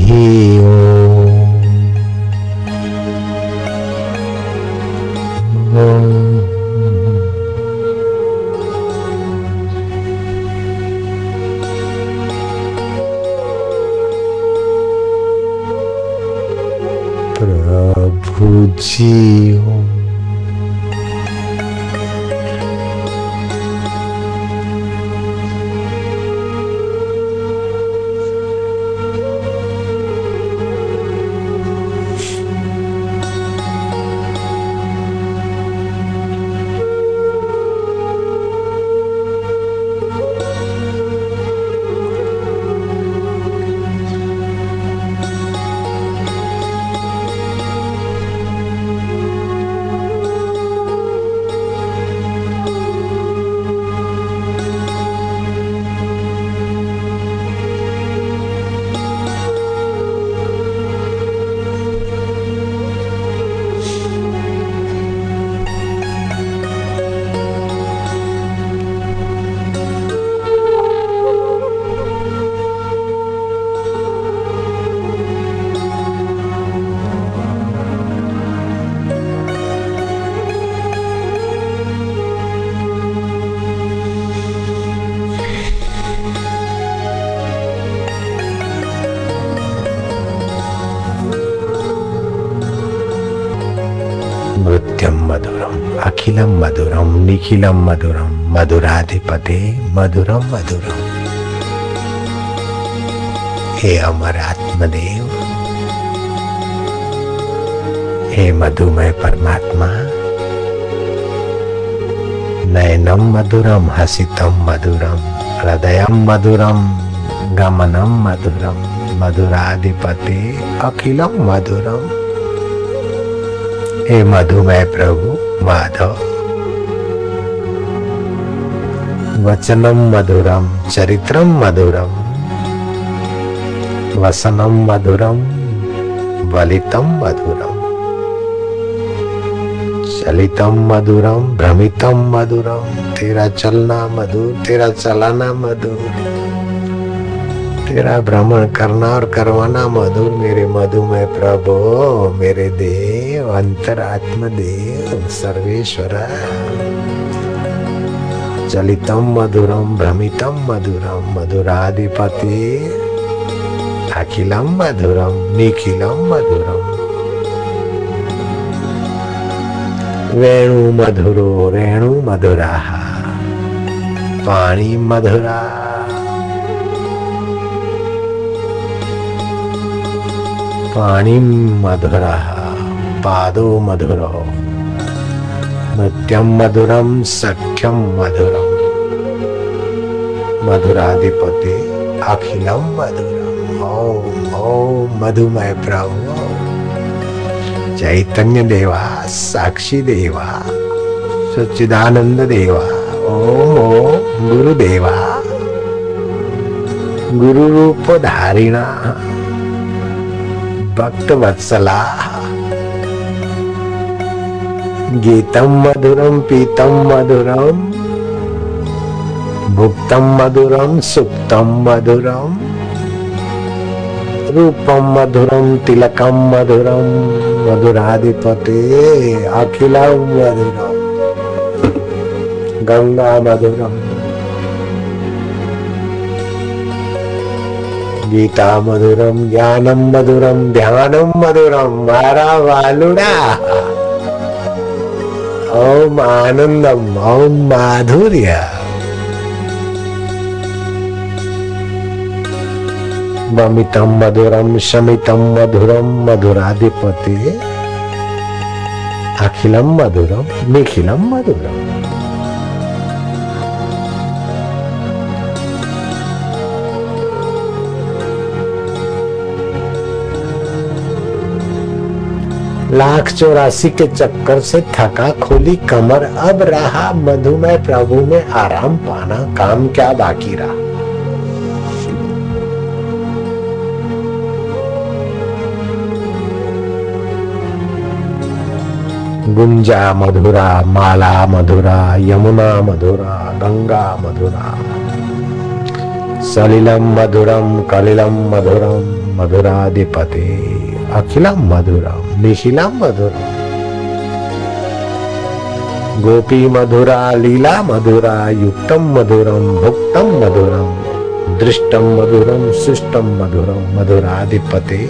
अखिलम मधुरम निखिलम मधुरम मधुराधिपते मधुरम मधुरम हे अमर आत्मदेव, हे मधुमय परमात्मा नयनम मधुरम हसितम मधुरम हृदयम मधुरम गमनम मधुरम मधुराधिपति अखिलम मधुरम हे मधुमय प्रभु माधव। वचनम मधुरम चरित्रम मधुरम वसनम मधुरम वलितम मधुरम चलितम मधुरम भ्रमितम मधुरम तेरा चलना मधुर तेरा चलाना मधुर तेरा भ्रमण करना और करवाना, मधुर मेरे मधुमय प्रभु, मेरे देव अंतरात्म देव सर्वेश्वर। चलितम मधुरम, भ्रमितम मधुरम, मधुराधिपति। अखिलम मधुरम, निखिलम मधुरम। वेणु मधुरो, रेणु मधुरा। पाणी मधुरा पाणी मधुरा, पादो मधुरो। नृत्यम मधुरम सख्यम मधुरम। मधुराधिपति अखिलम मधुरम। ओम ओम मधुमय प्रभु। चैतन्य देवा साक्षी देवा सच्चिदानंद देवा ओम ओम गुरुदेवा। गुरु रूप धारिणा भक्त वत्सला गीतम मधुरम पीतम मधुरम भुक्तम मधुरम सुप्तम मधुरम रूपम मधुरम तिलकम मधुरम मधुराधिपते अखिलम मधुरम गंगा मधुरम गीता मधुरम ज्ञानम मधुरम ध्यानम मधुरम मारा वालुड़ा ओम आनंदम ओम माधुर्य। ममितम मधुरम शमितम मधुरम मधुराधिपति। अखिलम मधुरम निखिलम मधुरम। लाख चौरासी के चक्कर से थका खोली कमर। अब रहा मधुमय प्रभु में आराम पाना, काम क्या बाकी रहा? गुंजा मधुरा, माला मधुरा, यमुना मधुरा, गंगा मधुरा। सलिलम मधुरम, कलिलम मधुरम, मधुराधिपति। अखिलम मधुरम निखिलम मधुरम गोपी मधुरा, लीला मधुरा युक्तम मधुरम भुक्तम मधुरम दृष्टम मधुरम सुष्टम मधुरम मधुराधिपति।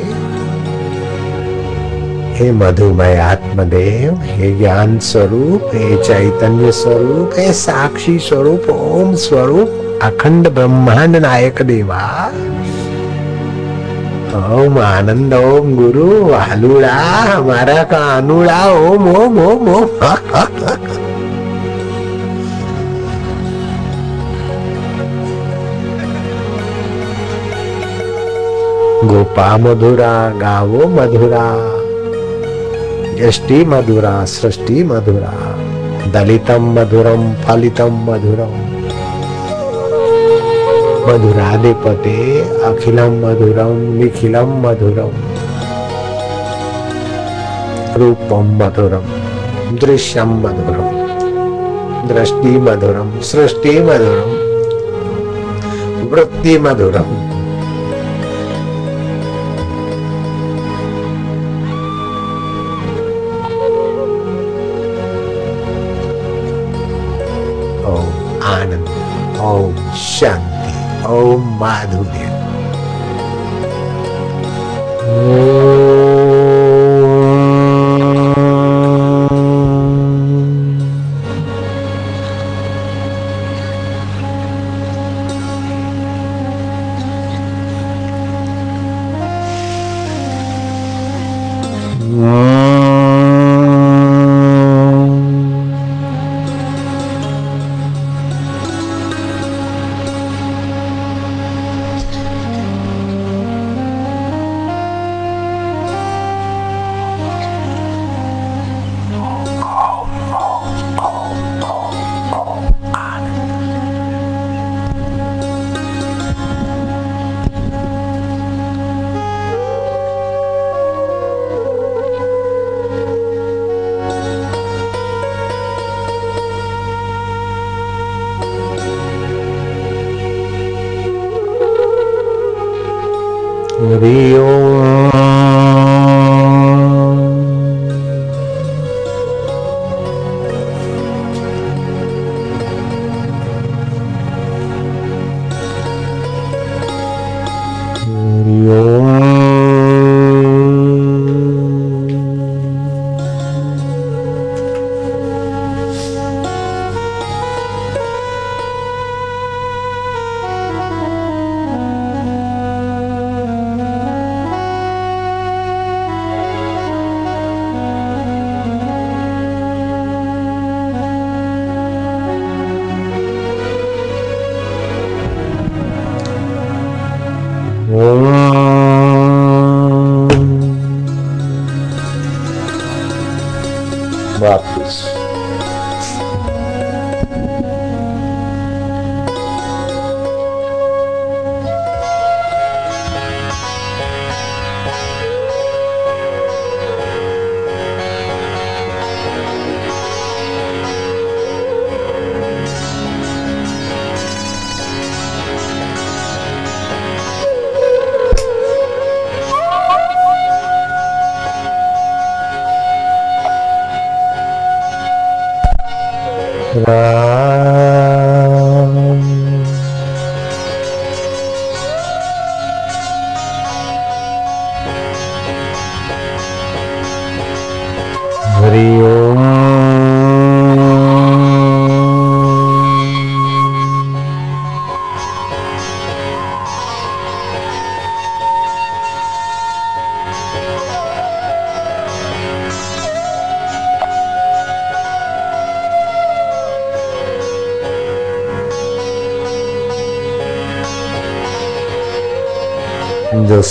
हे मधुमय आत्मदेव, हे ज्ञान स्वरूप, हे चैतन्य स्वरूप, हे साक्षी स्वरूप, ओम स्वरूप, अखंड ब्रह्मांड नायक देवा। ओम आनंद ओम गुरु वालुड़ा हमारा कानुड़ा ओम ओम ओम ओम गोपा मधुरा गावो मधुरा यष्टि मधुरा सृष्टि मधुरा दलितम मधुरम फलितम मधुरम मधुराधिपते अखिलम मधुरम निखिलम मधुरम रूपम मधुरम दृश्यम मधुरम दृष्टि मधुरम सृष्टि मधुरम वृत्ति मधुरम ओम माधुर्य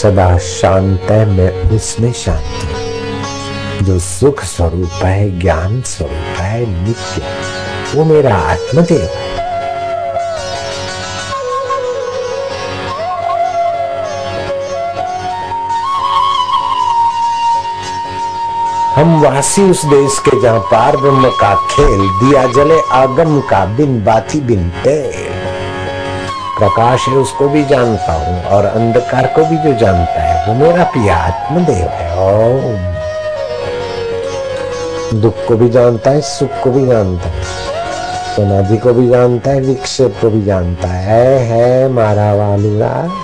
सदा शांत है, मैं उसमें शांत हूँ। जो सुख स्वरूप है, ज्ञान स्वरूप है, नित्य, वो मेरा आत्मदेव है। हम वासी उस देश के जहाँ पार ब्रह्म का खेल, दिया जले आगम का बिन बाती बिन तेल प्रकाश है, उसको भी जानता हूँ और अंधकार को भी जो जानता है, वो मेरा पिया आत्मदेव है। ओम। दुख को भी जानता है, सुख को भी जानता है, समाधि को भी जानता है, विक्षेप को भी जानता है। है मारा वालुड़ा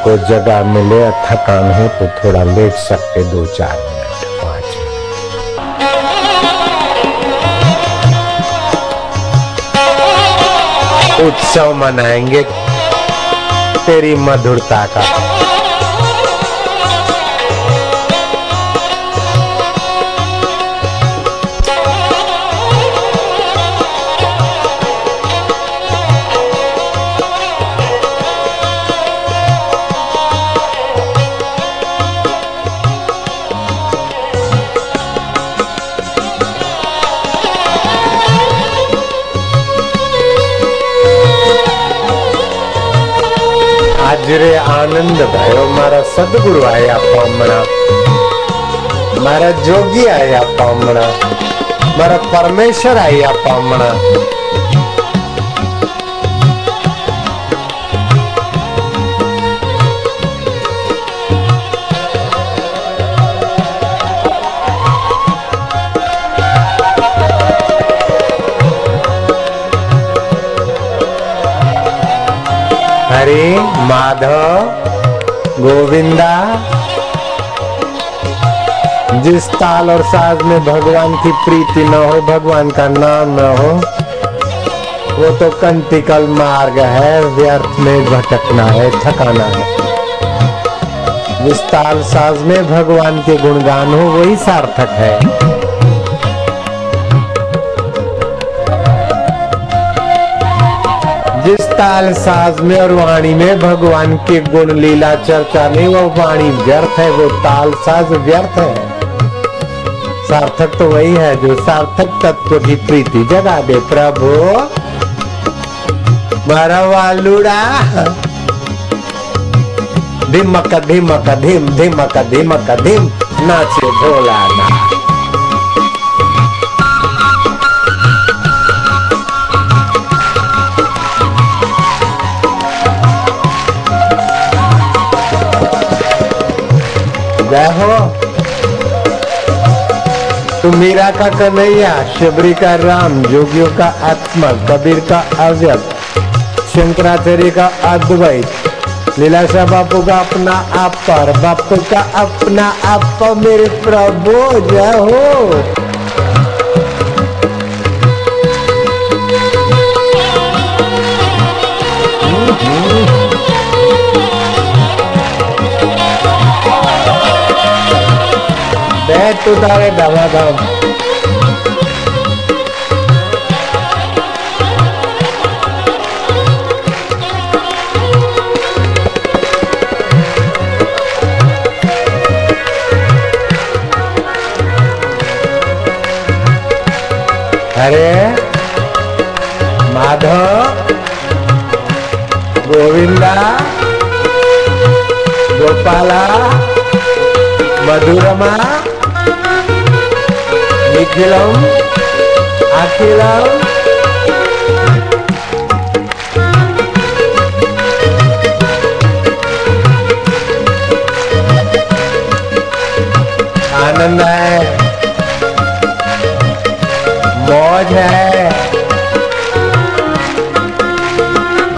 जिनको जगह मिले, थकान है तो थोड़ा लेट सकते दो चार मिनट। पाँच मिनट। उत्सव मनाएँगे तेरी मधुरता का। આનંદ ભયો મારા સદગુરુ આયા પામણા મારા જોગી આયા પામણા મારા પરમેશ્વર આયા પામણા माधव गोविंदा, जिस ताल और साज में भगवान की प्रीति न हो, भगवान का नाम न हो, वो तो कंटिकल मार्ग है, व्यर्थ में भटकना है थकाना है। जिस ताल साज में भगवान के गुणगान हो, वही सार्थक है। ताल साज में और वाणी में भगवान के गुण लीला चर्चा नहीं वो वाणी व्यर्थ है, वो ताल साज व्यर्थ है। सार्थक तो वही है जो सार्थक तत्व की प्रीति जगा दे प्रभु। मारा वालुड़ा धिमक धिमक, धिम, धिमक धिमक, धिम, नाचे भोला ना जय हो तू मीरा का कन्हैया, शबरी का राम, जोगियों का आत्मा, कबीर का अव्यक्त शंकराचार्य का अद्वैत, लीलाशाह बापू का अपना आप बापू का अपना आप, मेरे प्रभु जय हो बैठ उतारे धमाधम अरे माधव गोविंदा गोपाला मधुरमा निखिलम अखिलम आनंद है, मौज है,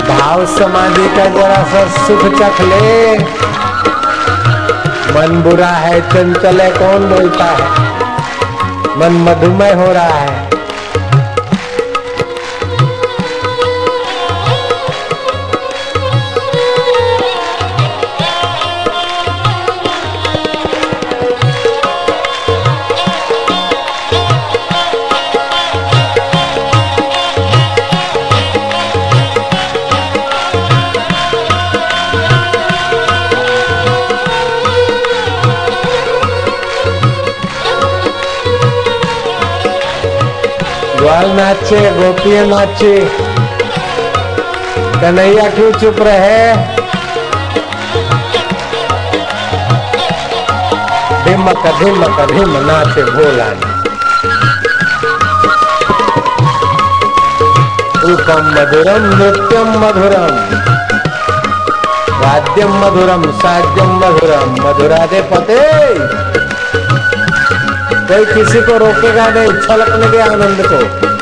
भाव समाधि का जरा सा सुख चख ले। मन बुरा है, चंचल है, कौन बोलता है? मन मधुमय हो रहा है। ग्वाल नाचे गोपियाँ नाचे कन्हैया क्यों चुप रहे? धिमक धिमक, धिम नाचे भोला रूपम मधुरम, नृत्यम मधुरम। वाद्यम मधुरम साध्यम मधुरम। मधुरा दे पते। कोई किसी को रोकेगा नहीं छलकने के आनंद को।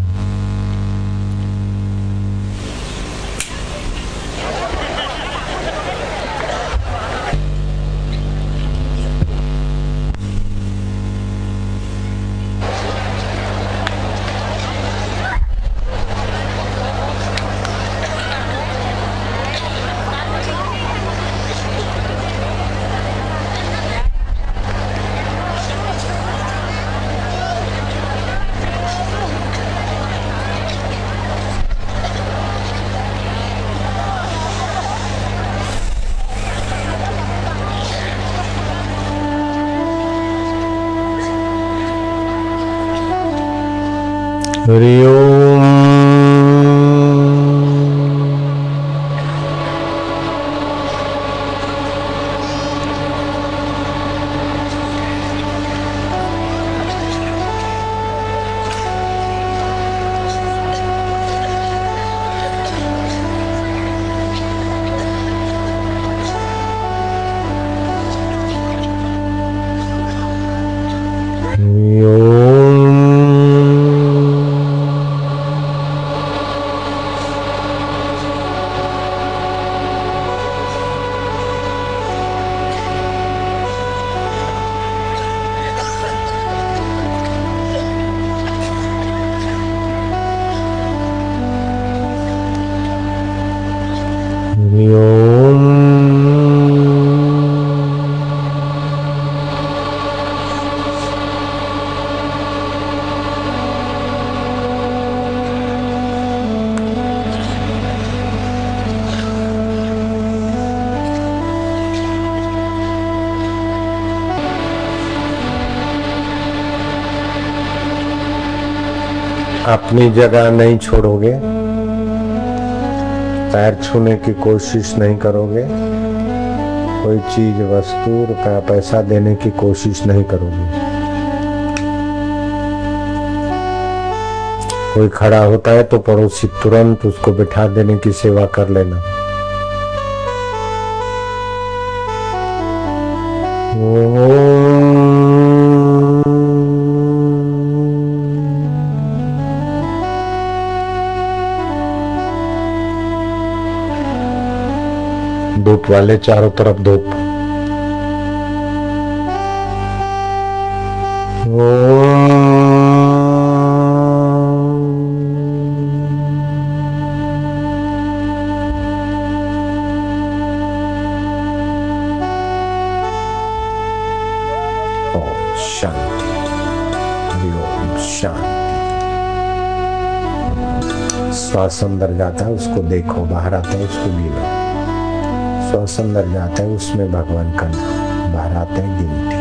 हरि अपनी जगह नहीं छोड़ोगे, पैर छूने की कोशिश नहीं करोगे, कोई चीज़, वस्तु, रुपया, पैसा देने की कोशिश नहीं करोगे। कोई खड़ा होता है तो पड़ोसी तुरंत उसको बिठा देने की सेवा कर लेना। धूप वाले चारों तरफ़ धूप। शांति। श्वास अंदर जाता है, उसको देखो, बाहर आता है, उसको गिनो श्वास अंदर जाता है, उसमें भगवान का नाम बाहर आता है गिनती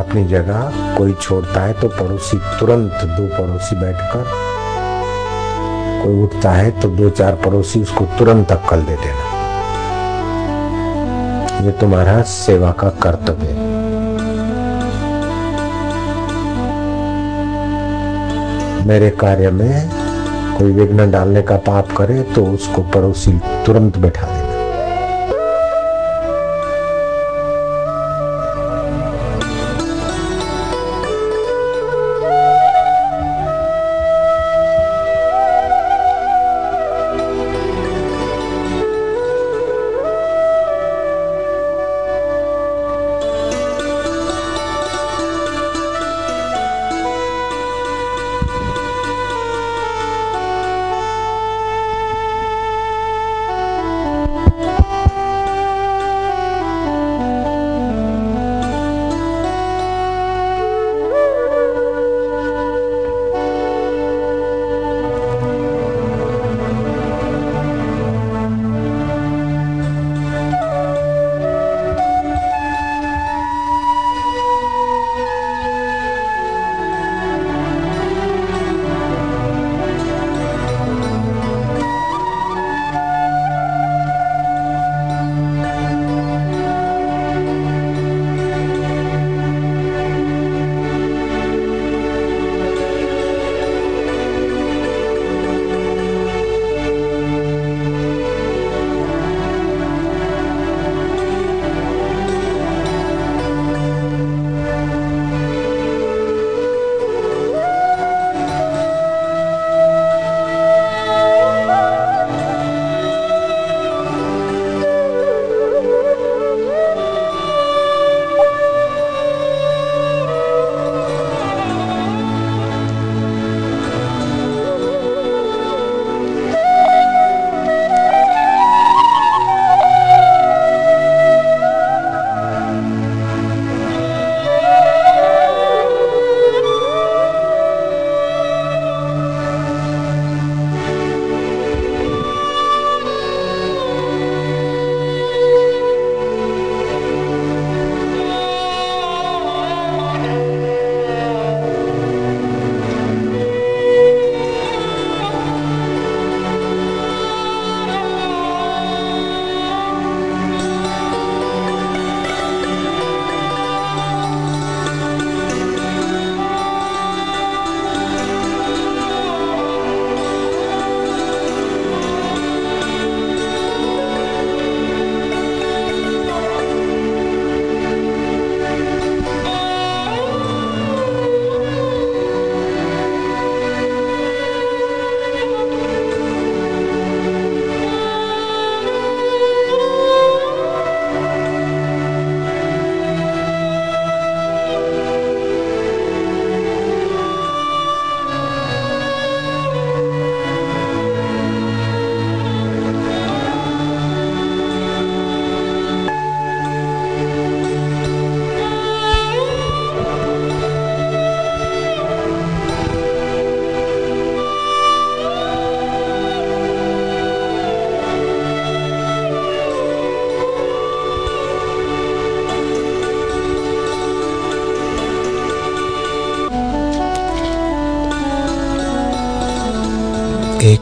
अपनी जगह कोई छोड़ता है तो पड़ोसी तुरंत दो पड़ोसी बैठकर, कोई उठता है तो दो चार पड़ोसी उसको तुरंत अक्कल दे देना। ये तुम्हारा सेवा का कर्तव्य है। मेरे कार्य में कोई विघ्न डालने का पाप करे तो उसको पड़ोसी तुरंत बैठा देना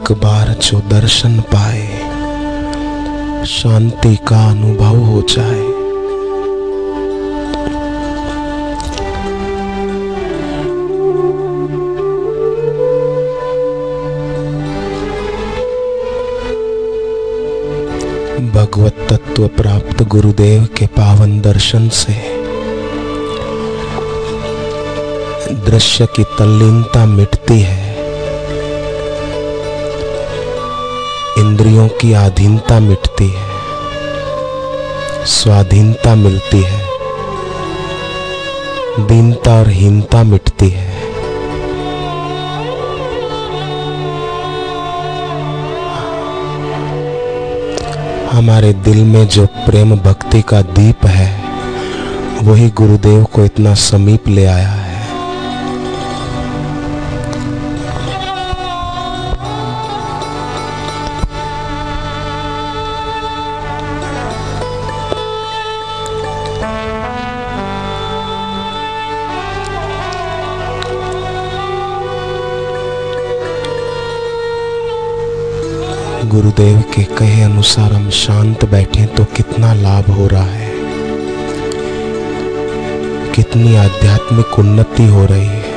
एक बार जो दर्शन पाए, शांति का अनुभव हो जाए। भगवत तत्व प्राप्त गुरुदेव के पावन दर्शन से, दृश्य की तल्लीनता मिटती है। इंद्रियों की आधीनता मिटती है। स्वाधीनता मिलती है। दीनता और हीनता मिटती है। हमारे दिल में जो प्रेम भक्ति का दीप है, वही गुरुदेव को इतना समीप ले आया है। गुरुदेव के कहे अनुसार हम शांत बैठे तो कितना लाभ हो रहा है? कितनी आध्यात्मिक उन्नति हो रही है?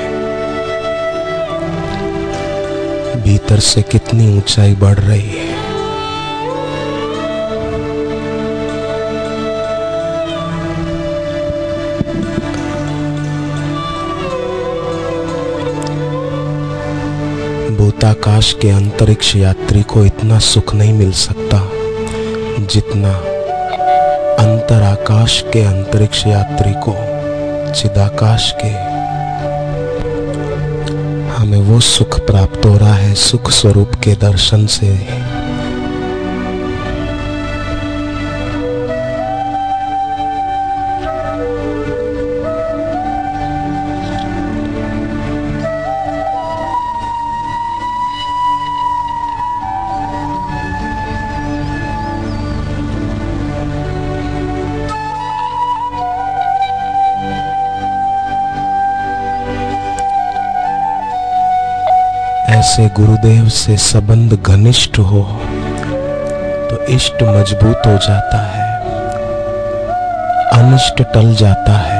भीतर से कितनी ऊंचाई बढ़ रही है? भूताकाश के अंतरिक्ष यात्री को इतना सुख नहीं मिल सकता जितना अंतराकाश के अंतरिक्ष यात्री को चिदाकाश के। हमें वो सुख प्राप्त हो रहा है सुख स्वरूप के दर्शन से। ऐसे गुरुदेव से संबंध घनिष्ठ हो तो इष्ट मज़बूत हो जाता है, अनिष्ट टल जाता है।